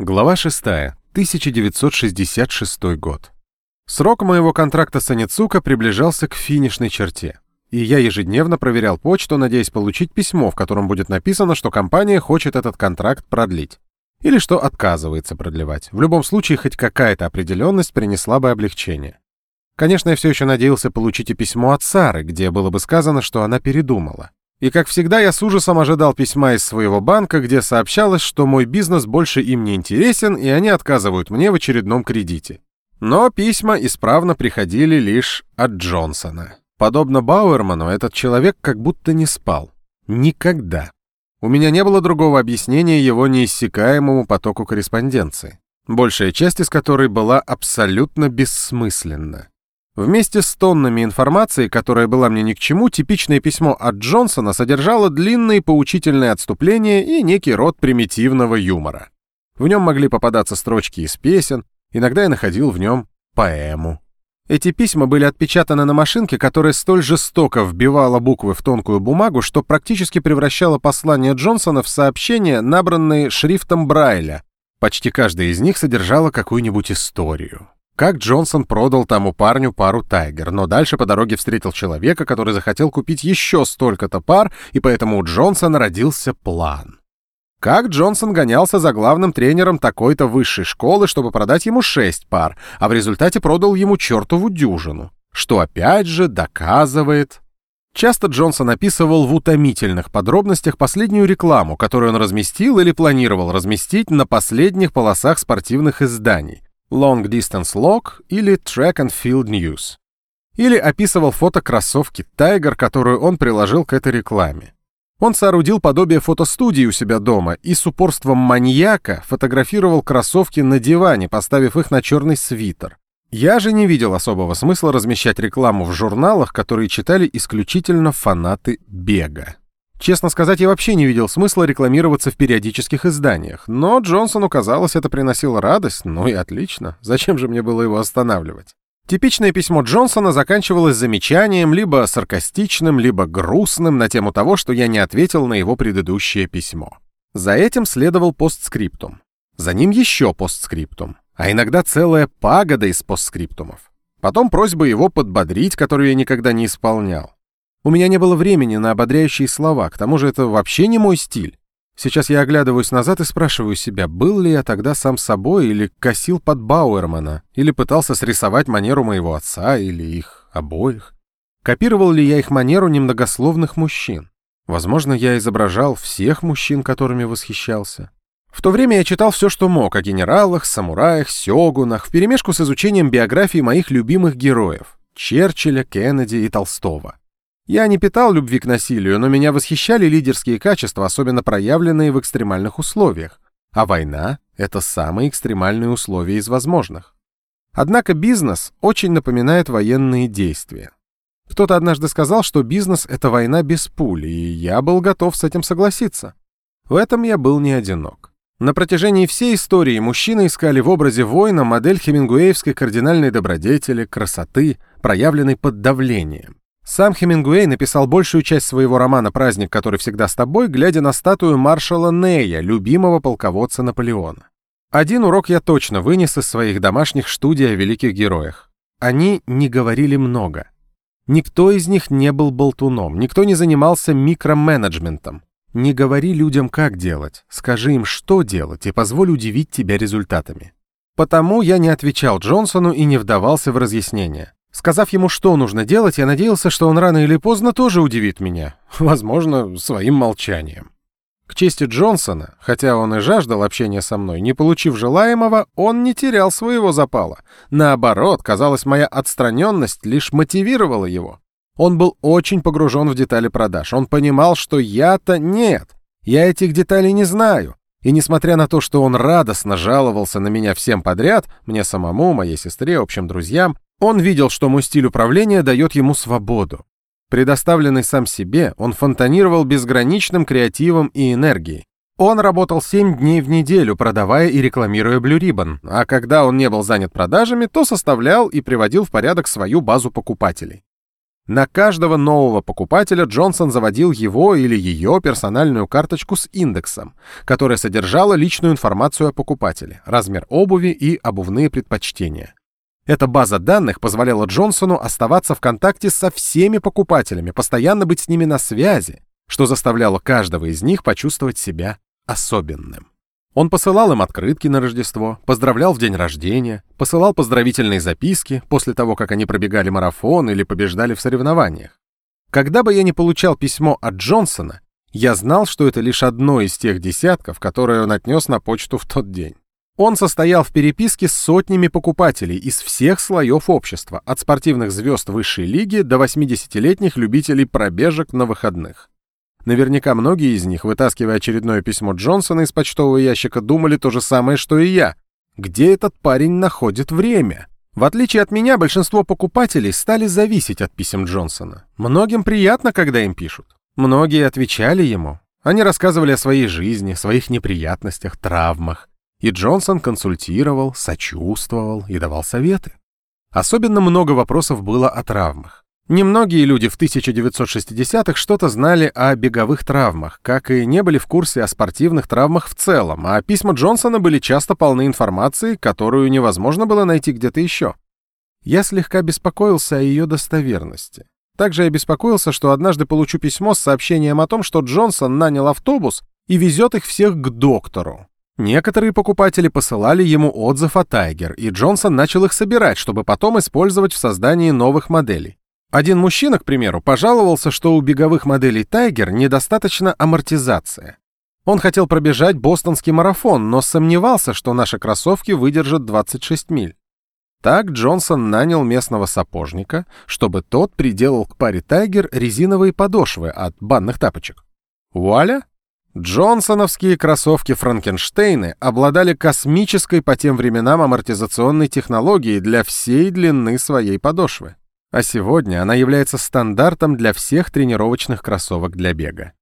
Глава 6. 1966 год. Срок моего контракта с Аницука приближался к финишной черте. И я ежедневно проверял почту, надеясь получить письмо, в котором будет написано, что компания хочет этот контракт продлить. Или что отказывается продлевать. В любом случае, хоть какая-то определенность принесла бы облегчение. Конечно, я все еще надеялся получить и письмо от Сары, где было бы сказано, что она передумала. И, как всегда, я с ужасом ожидал письма из своего банка, где сообщалось, что мой бизнес больше им не интересен, и они отказывают мне в очередном кредите. Но письма исправно приходили лишь от Джонсона. Подобно Бауэрману, этот человек как будто не спал. Никогда. У меня не было другого объяснения его неиссякаемому потоку корреспонденции, большая часть из которой была абсолютно бессмысленна. Вместе с тоннами информации, которая была мне ни к чему, типичное письмо от Джонсона содержало длинные поучительные отступления и некий род примитивного юмора. В нем могли попадаться строчки из песен, иногда я находил в нем поэму. Эти письма были отпечатаны на машинке, которая столь жестоко вбивала буквы в тонкую бумагу, что практически превращала послание Джонсона в сообщения, набранные шрифтом Брайля. Почти каждая из них содержала какую-нибудь историю. Как Джонсон продал тому парню пару Тайгер, но дальше по дороге встретил человека, который захотел купить еще столько-то пар, и поэтому у Джонсона родился план. Как Джонсон гонялся за главным тренером такой-то высшей школы, чтобы продать ему шесть пар, а в результате продал ему чертову дюжину, что опять же доказывает... Часто Джонсон описывал в утомительных подробностях последнюю рекламу, которую он разместил или планировал разместить на последних полосах спортивных изданий, Long Distance Log или Track and Field News. Или описывал фото кроссовки Tiger, которую он приложил к этой рекламе. Он соорудил подобие фотостудии у себя дома и с упорством маньяка фотографировал кроссовки на диване, поставив их на черный свитер. Я же не видел особого смысла размещать рекламу в журналах, которые читали исключительно фанаты бега. Честно сказать, я вообще не видел смысла рекламироваться в периодических изданиях, но Джонсону казалось, это приносило радость, ну и отлично, зачем же мне было его останавливать? Типичное письмо Джонсона заканчивалось замечанием, либо саркастичным, либо грустным на тему того, что я не ответил на его предыдущее письмо. За этим следовал постскриптум. За ним еще постскриптум, а иногда целая пагода из постскриптумов. Потом просьба его подбодрить, которую я никогда не исполнял. У меня не было времени на ободряющие слова, к тому же это вообще не мой стиль. Сейчас я оглядываюсь назад и спрашиваю себя, был ли я тогда сам собой или косил под Бауэрмана, или пытался срисовать манеру моего отца или их обоих. Копировал ли я их манеру немногословных мужчин? Возможно, я изображал всех мужчин, которыми восхищался. В то время я читал все, что мог о генералах, самураях, сёгунах, вперемешку с изучением биографии моих любимых героев — Черчилля, Кеннеди и Толстого. Я не питал любви к насилию, но меня восхищали лидерские качества, особенно проявленные в экстремальных условиях. А война — это самые экстремальные условия из возможных. Однако бизнес очень напоминает военные действия. Кто-то однажды сказал, что бизнес — это война без пули, и я был готов с этим согласиться. В этом я был не одинок. На протяжении всей истории мужчины искали в образе воина модель хемингуэевской кардинальной добродетели, красоты, проявленной под давлением. Сам Хемингуэй написал большую часть своего романа «Праздник, который всегда с тобой», глядя на статую маршала Нея, любимого полководца Наполеона. Один урок я точно вынес из своих домашних студий о великих героях. Они не говорили много. Никто из них не был болтуном, никто не занимался микроменеджментом. Не говори людям, как делать, скажи им, что делать, и позволь удивить тебя результатами. Потому я не отвечал Джонсону и не вдавался в разъяснения. Сказав ему, что нужно делать, я надеялся, что он рано или поздно тоже удивит меня, возможно, своим молчанием. К чести Джонсона, хотя он и жаждал общения со мной, не получив желаемого, он не терял своего запала. Наоборот, казалось, моя отстраненность лишь мотивировала его. Он был очень погружен в детали продаж. Он понимал, что я-то нет. Я этих деталей не знаю. И несмотря на то, что он радостно жаловался на меня всем подряд, мне самому, моей сестре, общим друзьям, он видел, что мой стиль управления дает ему свободу. Предоставленный сам себе, он фонтанировал безграничным креативом и энергией. Он работал 7 дней в неделю, продавая и рекламируя Blue Ribbon, а когда он не был занят продажами, то составлял и приводил в порядок свою базу покупателей. На каждого нового покупателя Джонсон заводил его или ее персональную карточку с индексом, которая содержала личную информацию о покупателе, размер обуви и обувные предпочтения. Эта база данных позволяла Джонсону оставаться в контакте со всеми покупателями, постоянно быть с ними на связи, что заставляло каждого из них почувствовать себя особенным. Он посылал им открытки на Рождество, поздравлял в день рождения, посылал поздравительные записки после того, как они пробегали марафон или побеждали в соревнованиях. Когда бы я не получал письмо от Джонсона, я знал, что это лишь одно из тех десятков, которые он отнес на почту в тот день. Он состоял в переписке с сотнями покупателей из всех слоев общества, от спортивных звезд высшей лиги до 80-летних любителей пробежек на выходных. Наверняка многие из них, вытаскивая очередное письмо Джонсона из почтового ящика, думали то же самое, что и я. Где этот парень находит время? В отличие от меня, большинство покупателей стали зависеть от писем Джонсона. Многим приятно, когда им пишут. Многие отвечали ему. Они рассказывали о своей жизни, своих неприятностях, травмах. И Джонсон консультировал, сочувствовал и давал советы. Особенно много вопросов было о травмах. Немногие люди в 1960-х что-то знали о беговых травмах, как и не были в курсе о спортивных травмах в целом, а письма Джонсона были часто полны информации, которую невозможно было найти где-то еще. Я слегка беспокоился о ее достоверности. Также я беспокоился, что однажды получу письмо с сообщением о том, что Джонсон нанял автобус и везет их всех к доктору. Некоторые покупатели посылали ему отзыв о Тайгер, и Джонсон начал их собирать, чтобы потом использовать в создании новых моделей. Один мужчина, к примеру, пожаловался, что у беговых моделей Tiger недостаточно амортизация. Он хотел пробежать бостонский марафон, но сомневался, что наши кроссовки выдержат 26 миль. Так Джонсон нанял местного сапожника, чтобы тот приделал к паре Tiger резиновые подошвы от банных тапочек. Вуаля! Джонсоновские кроссовки Франкенштейны обладали космической по тем временам амортизационной технологией для всей длины своей подошвы а сегодня она является стандартом для всех тренировочных кроссовок для бега.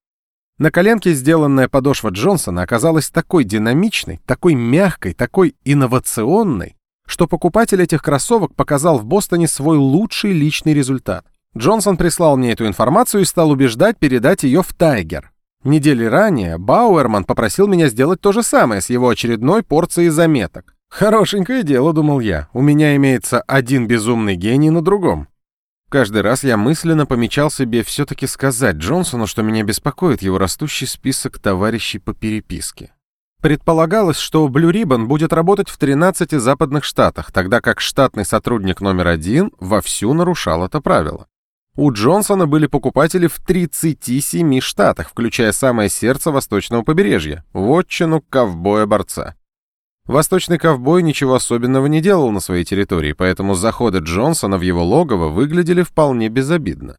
На коленке сделанная подошва Джонсона оказалась такой динамичной, такой мягкой, такой инновационной, что покупатель этих кроссовок показал в Бостоне свой лучший личный результат. Джонсон прислал мне эту информацию и стал убеждать передать ее в Тайгер. Недели ранее Бауэрман попросил меня сделать то же самое с его очередной порцией заметок. Хорошенькое дело, думал я, у меня имеется один безумный гений на другом. Каждый раз я мысленно помечал себе все-таки сказать Джонсону, что меня беспокоит его растущий список товарищей по переписке. Предполагалось, что Blue Ribbon будет работать в 13 западных штатах, тогда как штатный сотрудник номер один вовсю нарушал это правило. У Джонсона были покупатели в 37 штатах, включая самое сердце восточного побережья – вотчину ковбоя-борца. Восточный ковбой ничего особенного не делал на своей территории, поэтому заходы Джонсона в его логово выглядели вполне безобидно.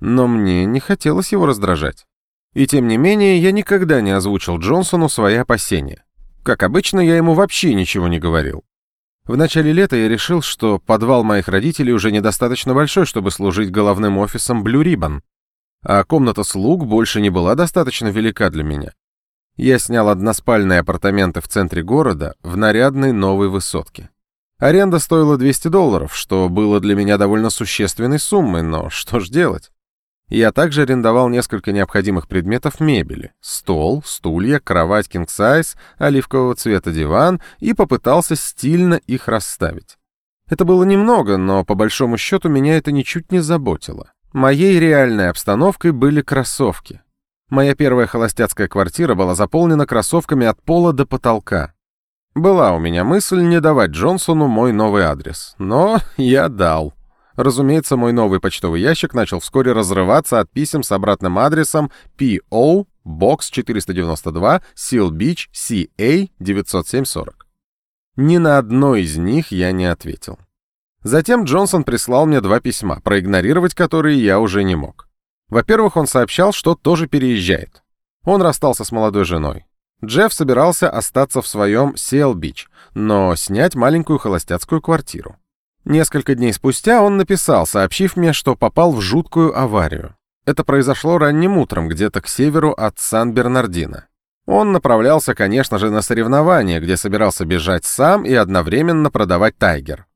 Но мне не хотелось его раздражать. И тем не менее, я никогда не озвучил Джонсону свои опасения. Как обычно, я ему вообще ничего не говорил. В начале лета я решил, что подвал моих родителей уже недостаточно большой, чтобы служить головным офисом Blue Ribbon, а комната слуг больше не была достаточно велика для меня. Я снял односпальные апартаменты в центре города в нарядной новой высотке. Аренда стоила 200 долларов, что было для меня довольно существенной суммой, но что ж делать? Я также арендовал несколько необходимых предметов мебели. Стол, стулья, кровать king size, оливкового цвета диван и попытался стильно их расставить. Это было немного, но по большому счету меня это ничуть не заботило. Моей реальной обстановкой были кроссовки. Моя первая холостяцкая квартира была заполнена кроссовками от пола до потолка. Была у меня мысль не давать Джонсону мой новый адрес, но я дал. Разумеется, мой новый почтовый ящик начал вскоре разрываться от писем с обратным адресом PO Box 492 Seal Beach CA 90740. Ни на одно из них я не ответил. Затем Джонсон прислал мне два письма, проигнорировать которые я уже не мог. Во-первых, он сообщал, что тоже переезжает. Он расстался с молодой женой. Джефф собирался остаться в своем Сиэл-Бич, но снять маленькую холостяцкую квартиру. Несколько дней спустя он написал, сообщив мне, что попал в жуткую аварию. Это произошло ранним утром, где-то к северу от Сан-Бернардино. Он направлялся, конечно же, на соревнования, где собирался бежать сам и одновременно продавать «Тайгер».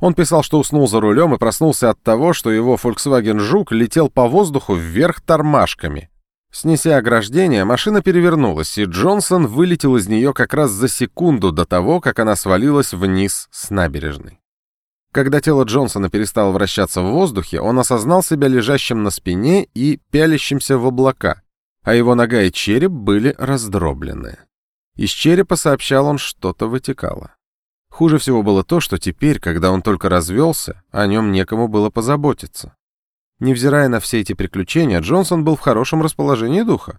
Он писал, что уснул за рулем и проснулся от того, что его Volkswagen Жук летел по воздуху вверх тормашками. Снеся ограждение, машина перевернулась, и Джонсон вылетел из нее как раз за секунду до того, как она свалилась вниз с набережной. Когда тело Джонсона перестало вращаться в воздухе, он осознал себя лежащим на спине и пялящимся в облака, а его нога и череп были раздроблены. Из черепа, сообщал он, что-то вытекало. Хуже всего было то, что теперь, когда он только развелся, о нем некому было позаботиться. Невзирая на все эти приключения, Джонсон был в хорошем расположении духа.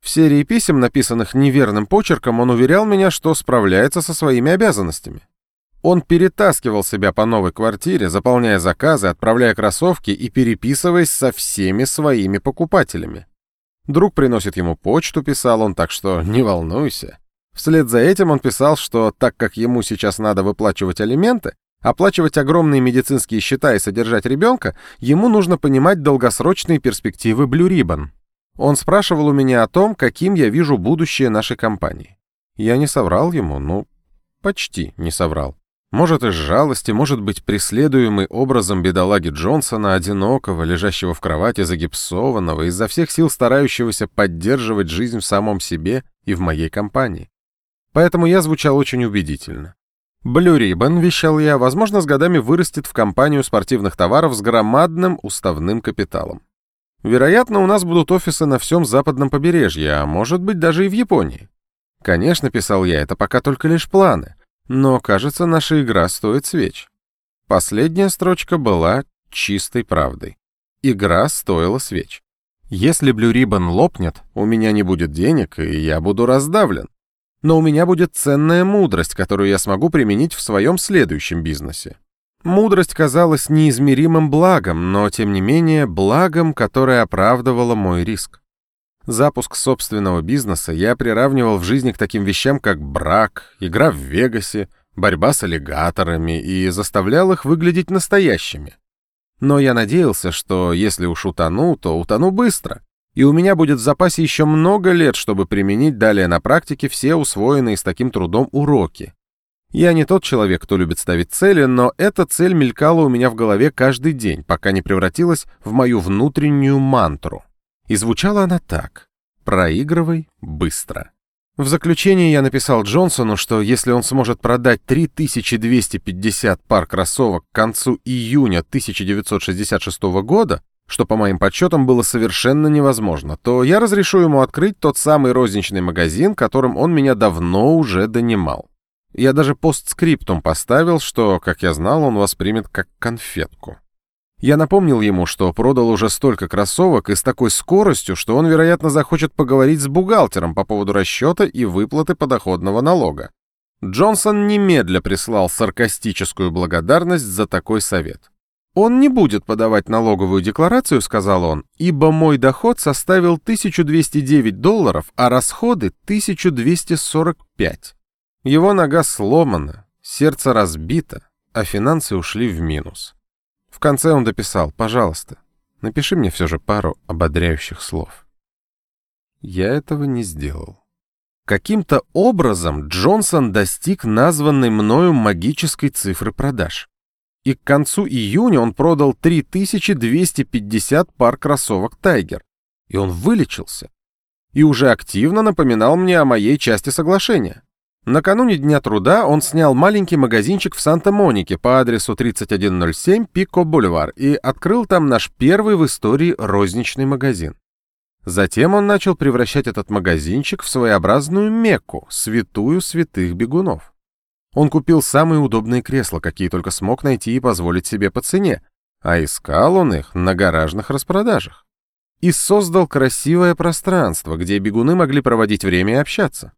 В серии писем, написанных неверным почерком, он уверял меня, что справляется со своими обязанностями. Он перетаскивал себя по новой квартире, заполняя заказы, отправляя кроссовки и переписываясь со всеми своими покупателями. Друг приносит ему почту, писал он, так что не волнуйся. Вслед за этим он писал, что так как ему сейчас надо выплачивать алименты, оплачивать огромные медицинские счета и содержать ребенка, ему нужно понимать долгосрочные перспективы Blue Ribbon. Он спрашивал у меня о том, каким я вижу будущее нашей компании. Я не соврал ему, ну, почти не соврал. Может, из жалости, может быть, преследуемый образом бедолаги Джонсона, одинокого, лежащего в кровати, загипсованного, изо всех сил старающегося поддерживать жизнь в самом себе и в моей компании. Поэтому я звучал очень убедительно. Blue Ribbon, вещал я, возможно, с годами вырастет в компанию спортивных товаров с громадным уставным капиталом. Вероятно, у нас будут офисы на всем западном побережье, а может быть даже и в Японии. Конечно, писал я, это пока только лишь планы, но, кажется, наша игра стоит свеч. Последняя строчка была чистой правдой. Игра стоила свеч. Если Blue Ribbon лопнет, у меня не будет денег, и я буду раздавлен но у меня будет ценная мудрость, которую я смогу применить в своем следующем бизнесе. Мудрость казалась неизмеримым благом, но, тем не менее, благом, которое оправдывало мой риск. Запуск собственного бизнеса я приравнивал в жизни к таким вещам, как брак, игра в Вегасе, борьба с аллигаторами и заставлял их выглядеть настоящими. Но я надеялся, что если уж утону, то утону быстро, и у меня будет в запасе еще много лет, чтобы применить далее на практике все усвоенные с таким трудом уроки. Я не тот человек, кто любит ставить цели, но эта цель мелькала у меня в голове каждый день, пока не превратилась в мою внутреннюю мантру. И звучала она так. «Проигрывай быстро». В заключение я написал Джонсону, что если он сможет продать 3250 пар кроссовок к концу июня 1966 года, что по моим подсчетам было совершенно невозможно, то я разрешу ему открыть тот самый розничный магазин, которым он меня давно уже донимал. Я даже постскриптум поставил, что, как я знал, он воспримет как конфетку. Я напомнил ему, что продал уже столько кроссовок и с такой скоростью, что он, вероятно, захочет поговорить с бухгалтером по поводу расчета и выплаты подоходного налога. Джонсон немедля прислал саркастическую благодарность за такой совет. «Он не будет подавать налоговую декларацию», — сказал он, «ибо мой доход составил 1209 долларов, а расходы 1245. Его нога сломана, сердце разбито, а финансы ушли в минус». В конце он дописал «Пожалуйста, напиши мне все же пару ободряющих слов». Я этого не сделал. Каким-то образом Джонсон достиг названной мною магической цифры продаж и к концу июня он продал 3250 пар кроссовок «Тайгер». И он вылечился. И уже активно напоминал мне о моей части соглашения. Накануне Дня труда он снял маленький магазинчик в Санта-Монике по адресу 3107 Пико-Бульвар и открыл там наш первый в истории розничный магазин. Затем он начал превращать этот магазинчик в своеобразную Мекку, святую святых бегунов. Он купил самые удобные кресла, какие только смог найти и позволить себе по цене, а искал он их на гаражных распродажах. И создал красивое пространство, где бегуны могли проводить время и общаться.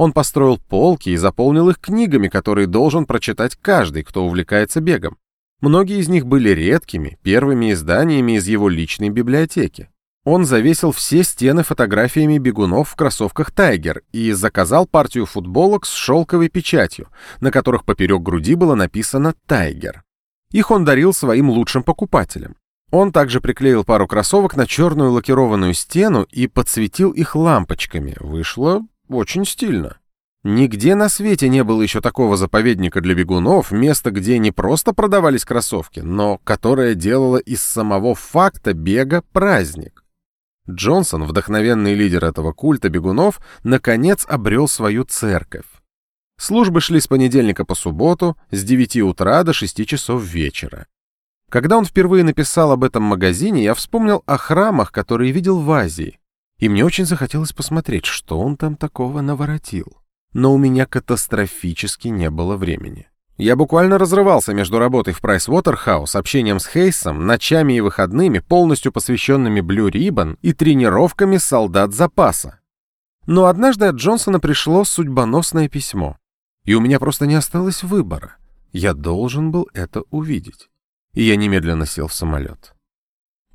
Он построил полки и заполнил их книгами, которые должен прочитать каждый, кто увлекается бегом. Многие из них были редкими, первыми изданиями из его личной библиотеки. Он завесил все стены фотографиями бегунов в кроссовках «Тайгер» и заказал партию футболок с шелковой печатью, на которых поперек груди было написано «Тайгер». Их он дарил своим лучшим покупателям. Он также приклеил пару кроссовок на черную лакированную стену и подсветил их лампочками. Вышло очень стильно. Нигде на свете не было еще такого заповедника для бегунов, место, где не просто продавались кроссовки, но которое делало из самого факта бега праздник. Джонсон, вдохновенный лидер этого культа бегунов, наконец обрел свою церковь. Службы шли с понедельника по субботу, с 9 утра до 6 часов вечера. Когда он впервые написал об этом магазине, я вспомнил о храмах, которые видел в Азии, и мне очень захотелось посмотреть, что он там такого наворотил. Но у меня катастрофически не было времени. Я буквально разрывался между работой в Price Waterhouse, общением с Хейсом, ночами и выходными, полностью посвященными Blue Ribbon и тренировками солдат запаса. Но однажды от Джонсона пришло судьбоносное письмо. И у меня просто не осталось выбора. Я должен был это увидеть. И я немедленно сел в самолет.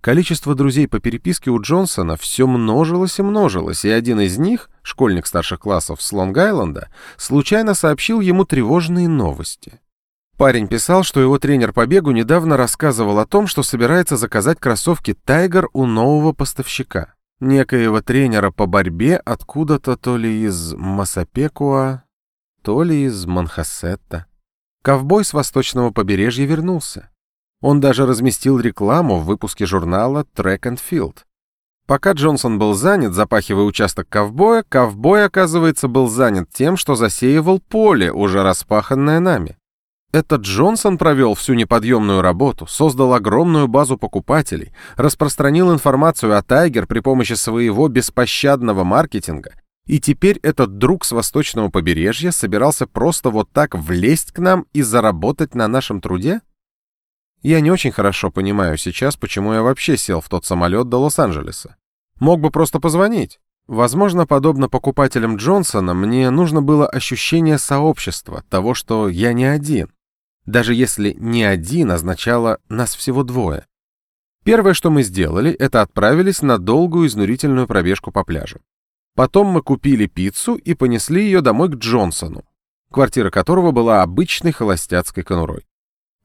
Количество друзей по переписке у Джонсона все множилось и множилось, и один из них, школьник старших классов с Лонг-Айленда, случайно сообщил ему тревожные новости. Парень писал, что его тренер по бегу недавно рассказывал о том, что собирается заказать кроссовки «Тайгер» у нового поставщика. Некоего тренера по борьбе откуда-то то ли из Масапекуа, то ли из Манхассетта. Ковбой с восточного побережья вернулся. Он даже разместил рекламу в выпуске журнала Track and Field. Пока Джонсон был занят, запахивая участок ковбоя, ковбой, оказывается, был занят тем, что засеивал поле, уже распаханное нами. Этот Джонсон провел всю неподъемную работу, создал огромную базу покупателей, распространил информацию о Тайгер при помощи своего беспощадного маркетинга и теперь этот друг с восточного побережья собирался просто вот так влезть к нам и заработать на нашем труде? Я не очень хорошо понимаю сейчас, почему я вообще сел в тот самолет до Лос-Анджелеса. Мог бы просто позвонить. Возможно, подобно покупателям Джонсона, мне нужно было ощущение сообщества, того, что я не один. Даже если «не один» означало «нас всего двое». Первое, что мы сделали, это отправились на долгую изнурительную пробежку по пляжу. Потом мы купили пиццу и понесли ее домой к Джонсону, квартира которого была обычной холостяцкой конурой.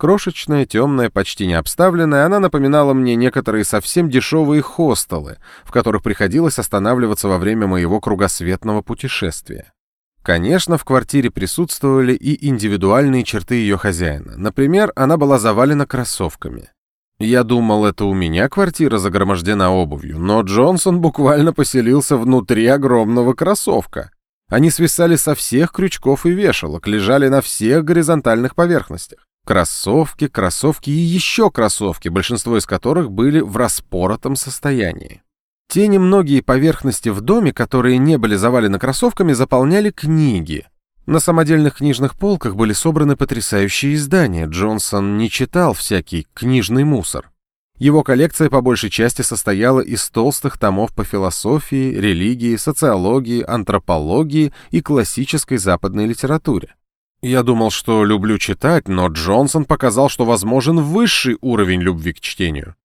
Крошечная, темная, почти не обставленная, она напоминала мне некоторые совсем дешевые хостелы, в которых приходилось останавливаться во время моего кругосветного путешествия. Конечно, в квартире присутствовали и индивидуальные черты ее хозяина. Например, она была завалена кроссовками. Я думал, это у меня квартира загромождена обувью, но Джонсон буквально поселился внутри огромного кроссовка. Они свисали со всех крючков и вешалок, лежали на всех горизонтальных поверхностях. Кроссовки, кроссовки и еще кроссовки, большинство из которых были в распоротом состоянии. Те немногие поверхности в доме, которые не были завалены кроссовками, заполняли книги, на самодельных книжных полках были собраны потрясающие издания. Джонсон не читал всякий книжный мусор. Его коллекция по большей части состояла из толстых томов по философии, религии, социологии, антропологии и классической западной литературе. Я думал, что люблю читать, но Джонсон показал, что возможен высший уровень любви к чтению.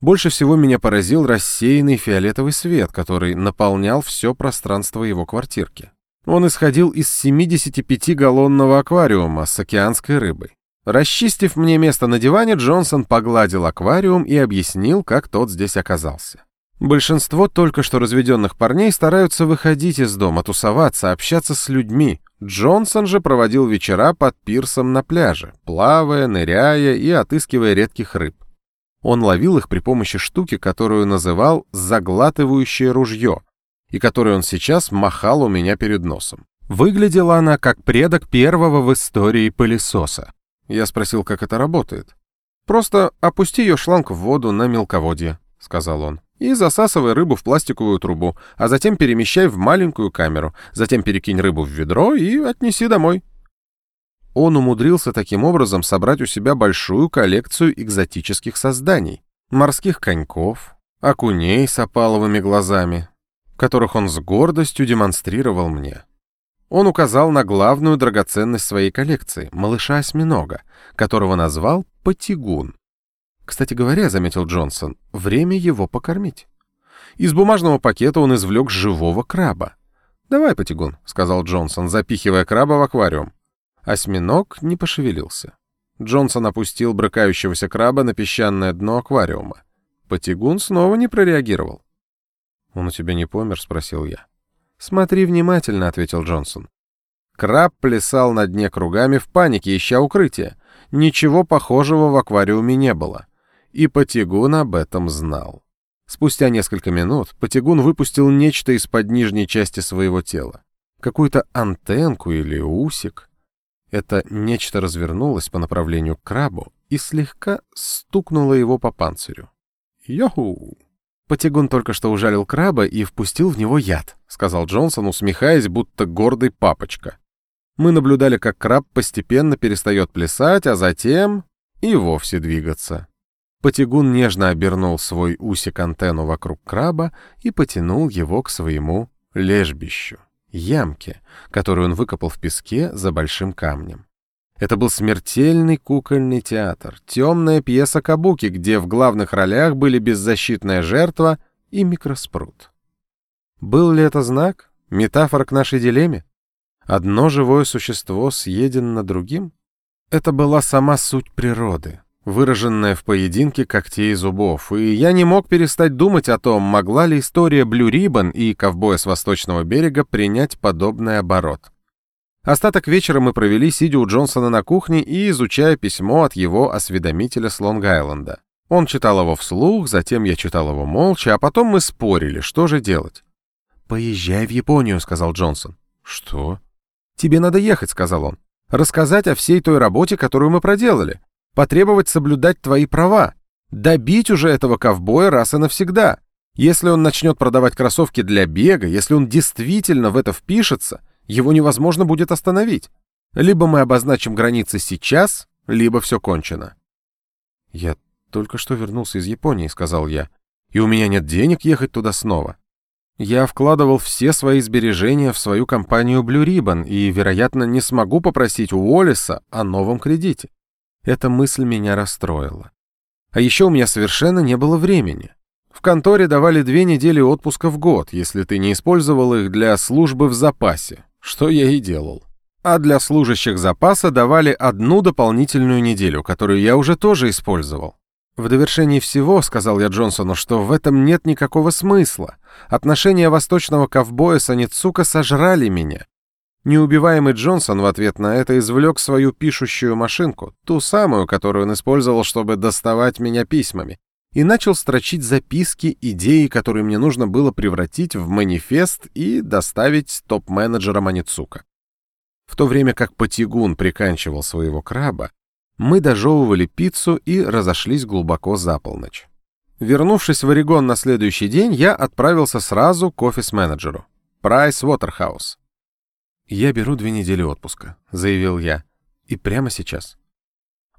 Больше всего меня поразил рассеянный фиолетовый свет, который наполнял все пространство его квартирки. Он исходил из 75-галлонного аквариума с океанской рыбой. Расчистив мне место на диване, Джонсон погладил аквариум и объяснил, как тот здесь оказался. Большинство только что разведенных парней стараются выходить из дома, тусоваться, общаться с людьми. Джонсон же проводил вечера под пирсом на пляже, плавая, ныряя и отыскивая редких рыб. Он ловил их при помощи штуки, которую называл «заглатывающее ружье», и которой он сейчас махал у меня перед носом. Выглядела она как предок первого в истории пылесоса. Я спросил, как это работает. «Просто опусти ее шланг в воду на мелководье», — сказал он, «и засасывай рыбу в пластиковую трубу, а затем перемещай в маленькую камеру, затем перекинь рыбу в ведро и отнеси домой». Он умудрился таким образом собрать у себя большую коллекцию экзотических созданий. Морских коньков, окуней с опаловыми глазами, которых он с гордостью демонстрировал мне. Он указал на главную драгоценность своей коллекции — малыша-осьминога, которого назвал Потигун. Кстати говоря, заметил Джонсон, время его покормить. Из бумажного пакета он извлек живого краба. «Давай, Потигун», — сказал Джонсон, запихивая краба в аквариум. Осьминог не пошевелился. Джонсон опустил брыкающегося краба на песчаное дно аквариума. Потигун снова не прореагировал. «Он у тебя не помер?» — спросил я. «Смотри внимательно», — ответил Джонсон. Краб плясал на дне кругами в панике, ища укрытия. Ничего похожего в аквариуме не было. И Потягун об этом знал. Спустя несколько минут Потягун выпустил нечто из-под нижней части своего тела. Какую-то антенку или усик. Это нечто развернулось по направлению к крабу и слегка стукнуло его по панцирю. «Йоху!» Потягун только что ужалил краба и впустил в него яд, сказал Джонсон, усмехаясь, будто гордый папочка. Мы наблюдали, как краб постепенно перестает плясать, а затем и вовсе двигаться. Потягун нежно обернул свой усик-антенну вокруг краба и потянул его к своему лежбищу, ямке, которую он выкопал в песке за большим камнем. Это был смертельный кукольный театр, темная пьеса Кабуки, где в главных ролях были беззащитная жертва и микроспрут. Был ли это знак? Метафора к нашей дилемме? Одно живое существо съедено другим? Это была сама суть природы, выраженная в поединке когтей и зубов, и я не мог перестать думать о том, могла ли история Блю Риббон и ковбоя с восточного берега принять подобный оборот. Остаток вечера мы провели, сидя у Джонсона на кухне и изучая письмо от его осведомителя с Лонг-Айленда. Он читал его вслух, затем я читал его молча, а потом мы спорили, что же делать. «Поезжай в Японию», — сказал Джонсон. «Что?» «Тебе надо ехать», — сказал он. «Рассказать о всей той работе, которую мы проделали потребовать соблюдать твои права, добить уже этого ковбоя раз и навсегда. Если он начнет продавать кроссовки для бега, если он действительно в это впишется, его невозможно будет остановить. Либо мы обозначим границы сейчас, либо все кончено. «Я только что вернулся из Японии», — сказал я, «и у меня нет денег ехать туда снова. Я вкладывал все свои сбережения в свою компанию Blue Ribbon и, вероятно, не смогу попросить у Уоллеса о новом кредите. Эта мысль меня расстроила. А еще у меня совершенно не было времени. В конторе давали две недели отпуска в год, если ты не использовал их для службы в запасе, что я и делал. А для служащих запаса давали одну дополнительную неделю, которую я уже тоже использовал. В довершении всего, сказал я Джонсону, что в этом нет никакого смысла. Отношения восточного ковбоя с Аницука сожрали меня. Неубиваемый Джонсон в ответ на это извлек свою пишущую машинку, ту самую, которую он использовал, чтобы доставать меня письмами, и начал строчить записки, идеи, которые мне нужно было превратить в манифест и доставить топ-менеджера Маницука. В то время как Потигун приканчивал своего краба, мы дожевывали пиццу и разошлись глубоко за полночь. Вернувшись в Орегон на следующий день, я отправился сразу к офис-менеджеру. Прайс Уотерхаус. «Я беру две недели отпуска», — заявил я. «И прямо сейчас».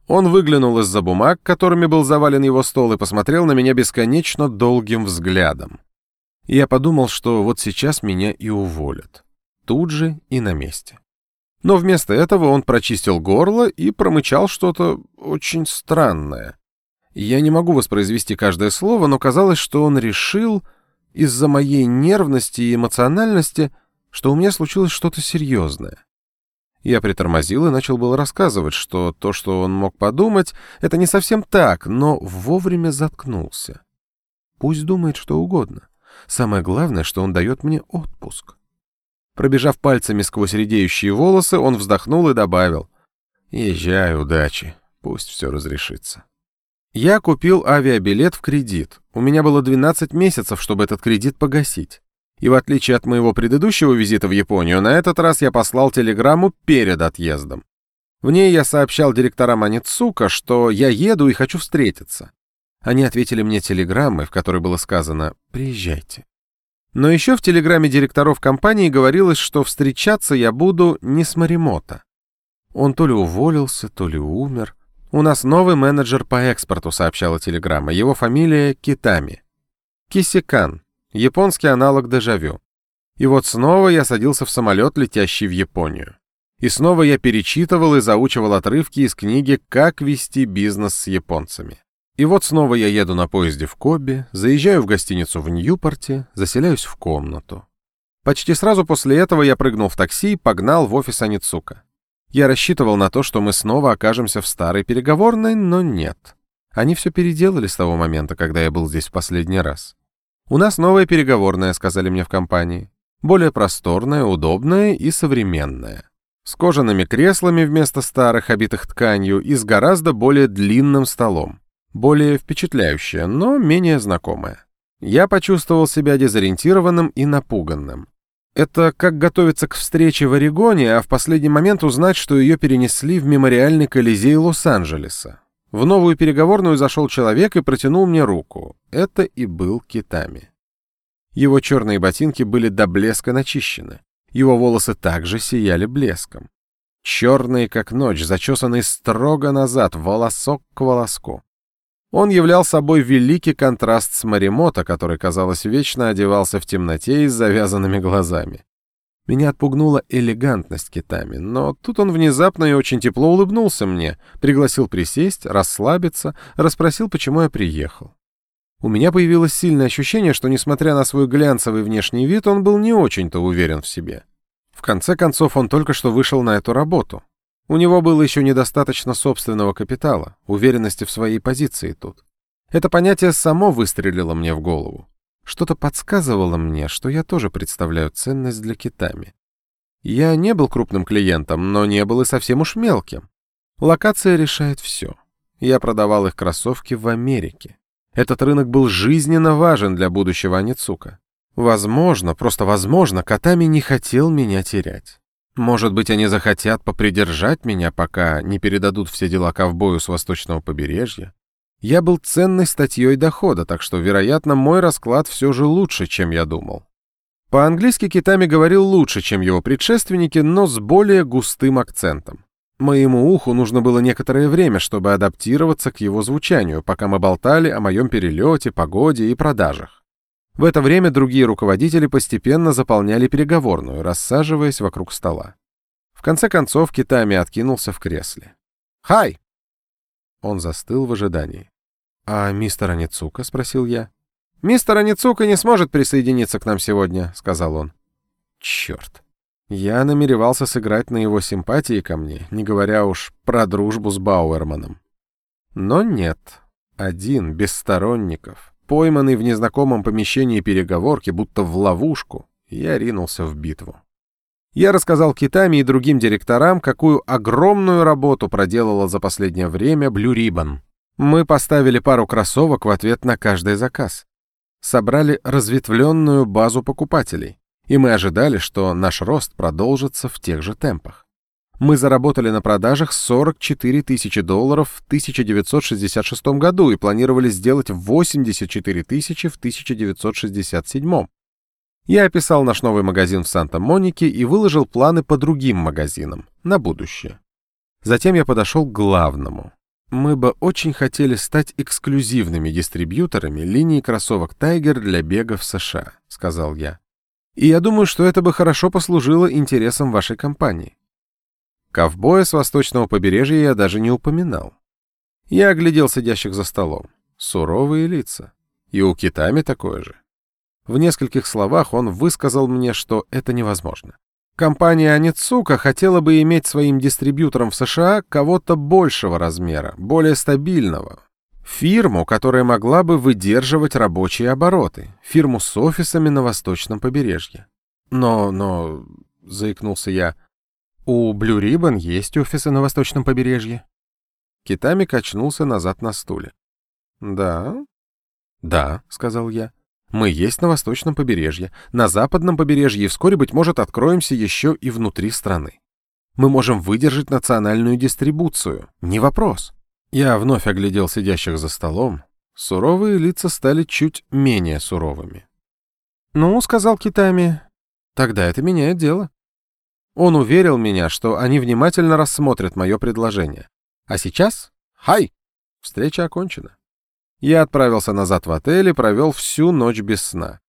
Он выглянул из-за бумаг, которыми был завален его стол, и посмотрел на меня бесконечно долгим взглядом. Я подумал, что вот сейчас меня и уволят. Тут же и на месте. Но вместо этого он прочистил горло и промычал что-то очень странное. Я не могу воспроизвести каждое слово, но казалось, что он решил из-за моей нервности и эмоциональности что у меня случилось что-то серьезное. Я притормозил и начал было рассказывать, что то, что он мог подумать, это не совсем так, но вовремя заткнулся. Пусть думает что угодно. Самое главное, что он дает мне отпуск. Пробежав пальцами сквозь редеющие волосы, он вздохнул и добавил. «Езжай, удачи, пусть все разрешится». Я купил авиабилет в кредит. У меня было 12 месяцев, чтобы этот кредит погасить. И в отличие от моего предыдущего визита в Японию, на этот раз я послал телеграмму перед отъездом. В ней я сообщал директорам Аницука, что я еду и хочу встретиться. Они ответили мне телеграммой, в которой было сказано «Приезжайте». Но еще в телеграмме директоров компании говорилось, что встречаться я буду не с Маримото. Он то ли уволился, то ли умер. «У нас новый менеджер по экспорту», — сообщала телеграмма. Его фамилия Китами. Кисикан, Японский аналог дежавю. И вот снова я садился в самолет, летящий в Японию. И снова я перечитывал и заучивал отрывки из книги «Как вести бизнес с японцами». И вот снова я еду на поезде в Кобе, заезжаю в гостиницу в Ньюпорте, заселяюсь в комнату. Почти сразу после этого я прыгнул в такси и погнал в офис Аницука. Я рассчитывал на то, что мы снова окажемся в старой переговорной, но нет. Они все переделали с того момента, когда я был здесь в последний раз. «У нас новая переговорная», — сказали мне в компании. «Более просторная, удобная и современная». с кожаными креслами вместо старых, обитых тканью, и с гораздо более длинным столом. Более впечатляющее, но менее знакомое. Я почувствовал себя дезориентированным и напуганным. Это как готовиться к встрече в Орегоне, а в последний момент узнать, что ее перенесли в мемориальный Колизей Лос-Анджелеса. В новую переговорную зашел человек и протянул мне руку. Это и был Китами. Его черные ботинки были до блеска начищены. Его волосы также сияли блеском. Черные, как ночь, зачесанные строго назад, волосок к волоску. Он являл собой великий контраст с Маримото, который, казалось, вечно одевался в темноте и с завязанными глазами. Меня отпугнула элегантность Китами, но тут он внезапно и очень тепло улыбнулся мне, пригласил присесть, расслабиться, расспросил, почему я приехал. У меня появилось сильное ощущение, что, несмотря на свой глянцевый внешний вид, он был не очень-то уверен в себе. В конце концов, он только что вышел на эту работу. У него было еще недостаточно собственного капитала, уверенности в своей позиции тут. Это понятие само выстрелило мне в голову. Что-то подсказывало мне, что я тоже представляю ценность для Китами. Я не был крупным клиентом, но не был и совсем уж мелким. Локация решает все. Я продавал их кроссовки в Америке. Этот рынок был жизненно важен для будущего Аницука. Возможно, просто возможно, Катами не хотел меня терять. Может быть, они захотят попридержать меня, пока не передадут все дела ковбою с восточного побережья. Я был ценной статьей дохода, так что, вероятно, мой расклад все же лучше, чем я думал. По-английски Китами говорил лучше, чем его предшественники, но с более густым акцентом. Моему уху нужно было некоторое время, чтобы адаптироваться к его звучанию, пока мы болтали о моем перелете, погоде и продажах. В это время другие руководители постепенно заполняли переговорную, рассаживаясь вокруг стола. В конце концов Китами откинулся в кресле. «Хай!» Он застыл в ожидании. «А мистер Аницука?» — спросил я. «Мистер Аницука не сможет присоединиться к нам сегодня», — сказал он. «Черт. Я намеревался сыграть на его симпатии ко мне, не говоря уж про дружбу с Бауэрманом. Но нет. Один, без сторонников, пойманный в незнакомом помещении переговорки, будто в ловушку, я ринулся в битву. Я рассказал Китами и другим директорам, какую огромную работу проделала за последнее время Blue Ribbon. Мы поставили пару кроссовок в ответ на каждый заказ. Собрали разветвленную базу покупателей, и мы ожидали, что наш рост продолжится в тех же темпах. Мы заработали на продажах 44 тысячи долларов в 1966 году и планировали сделать 84 тысячи в 1967. Я описал наш новый магазин в Санта-Монике и выложил планы по другим магазинам на будущее. Затем я подошел к главному. Мы бы очень хотели стать эксклюзивными дистрибьюторами линии кроссовок Tiger для бега в США, сказал я. И я думаю, что это бы хорошо послужило интересам вашей компании. Ковбоя с восточного побережья я даже не упоминал. Я оглядел сидящих за столом. Суровые лица. И у Китами такое же. В нескольких словах он высказал мне, что это невозможно. Компания Аницука хотела бы иметь своим дистрибьютором в США кого-то большего размера, более стабильного. Фирму, которая могла бы выдерживать рабочие обороты. Фирму с офисами на восточном побережье. Но, но, заикнулся я, у Blue Ribbon есть офисы на восточном побережье. Китами качнулся назад на стуле. Да? Да, сказал я. Мы есть на восточном побережье, на западном побережье и вскоре, быть может, откроемся еще и внутри страны. Мы можем выдержать национальную дистрибуцию. Не вопрос. Я вновь оглядел сидящих за столом. Суровые лица стали чуть менее суровыми. «Ну, — сказал Китами, — тогда это меняет дело». Он уверил меня, что они внимательно рассмотрят мое предложение. А сейчас — хай! Встреча окончена. Я отправился назад в отель и провел всю ночь без сна.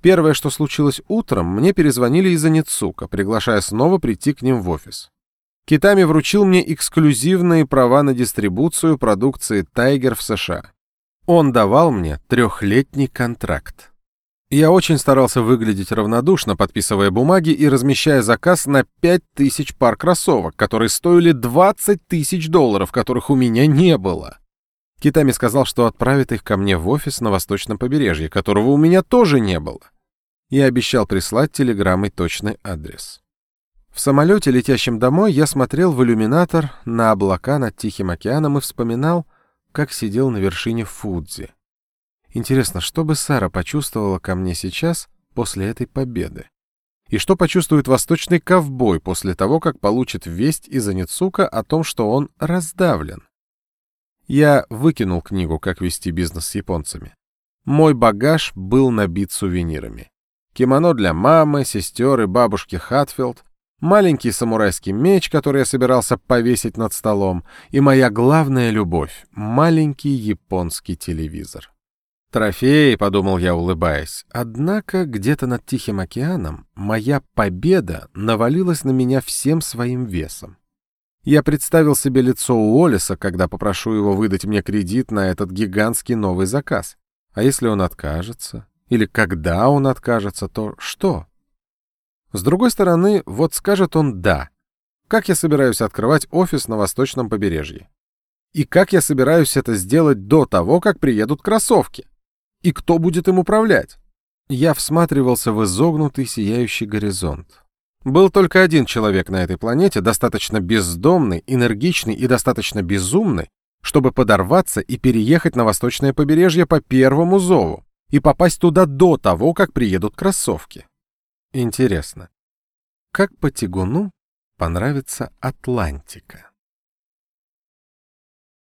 Первое, что случилось утром, мне перезвонили из Аницука, приглашая снова прийти к ним в офис. Китами вручил мне эксклюзивные права на дистрибуцию продукции Tiger в США. Он давал мне трехлетний контракт. Я очень старался выглядеть равнодушно, подписывая бумаги и размещая заказ на 5000 пар кроссовок, которые стоили 20 тысяч долларов, которых у меня не было. Китами сказал, что отправит их ко мне в офис на восточном побережье, которого у меня тоже не было. Я обещал прислать телеграммой точный адрес. В самолете, летящем домой, я смотрел в иллюминатор на облака над Тихим океаном и вспоминал, как сидел на вершине Фудзи. Интересно, что бы Сара почувствовала ко мне сейчас после этой победы? И что почувствует восточный ковбой после того, как получит весть из Аницука о том, что он раздавлен? Я выкинул книгу «Как вести бизнес с японцами». Мой багаж был набит сувенирами. Кимоно для мамы, сестер и бабушки Хатфилд, маленький самурайский меч, который я собирался повесить над столом, и моя главная любовь — маленький японский телевизор. Трофей, подумал я, улыбаясь. Однако где-то над Тихим океаном моя победа навалилась на меня всем своим весом. Я представил себе лицо Уоллеса, когда попрошу его выдать мне кредит на этот гигантский новый заказ. А если он откажется? Или когда он откажется, то что? С другой стороны, вот скажет он «да». Как я собираюсь открывать офис на восточном побережье? И как я собираюсь это сделать до того, как приедут кроссовки? И кто будет им управлять? Я всматривался в изогнутый сияющий горизонт. Был только один человек на этой планете, достаточно бездомный, энергичный и достаточно безумный, чтобы подорваться и переехать на восточное побережье по первому зову и попасть туда до того, как приедут кроссовки. Интересно, как по тягуну понравится Атлантика?